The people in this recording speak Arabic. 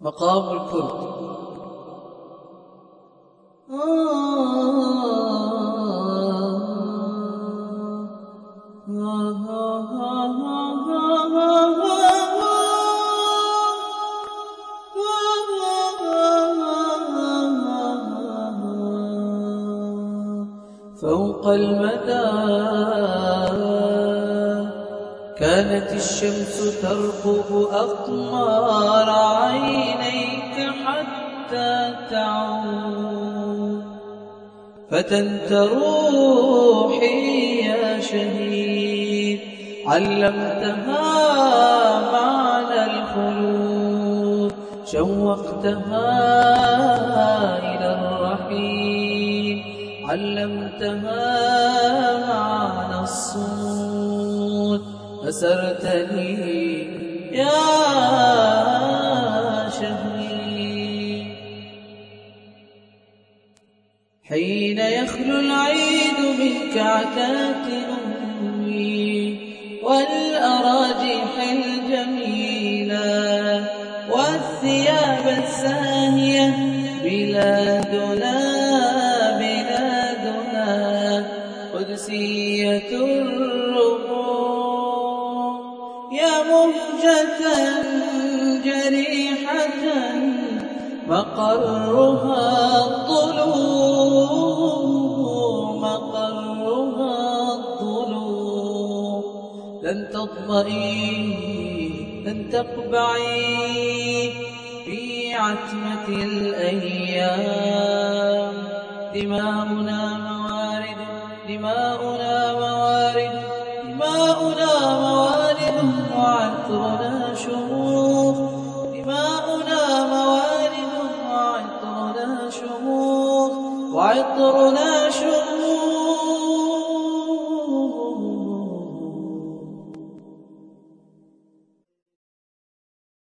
مقام الكرد فوق المدى كانت الشمس ترقب عينيك حتى فتنت روحي يا شهيد. علمتها معنى الخلود. شوقتها إلى الرحيل. علمتها معنى الصمود. أسرتني يا حين يخلو العيد منك عتات أمي والأراجح الجميلة والثياب الساهية بلادنا بلادنا قدسية الربوع يا مهجة جريحة مقرها الضلوع مقرها الضلوع لن تطمئي لن تقبعي في عتمة الأيام. دماؤنا موارد دماؤنا موارد دماؤنا موارد وعطرنا وعطرنا شموخ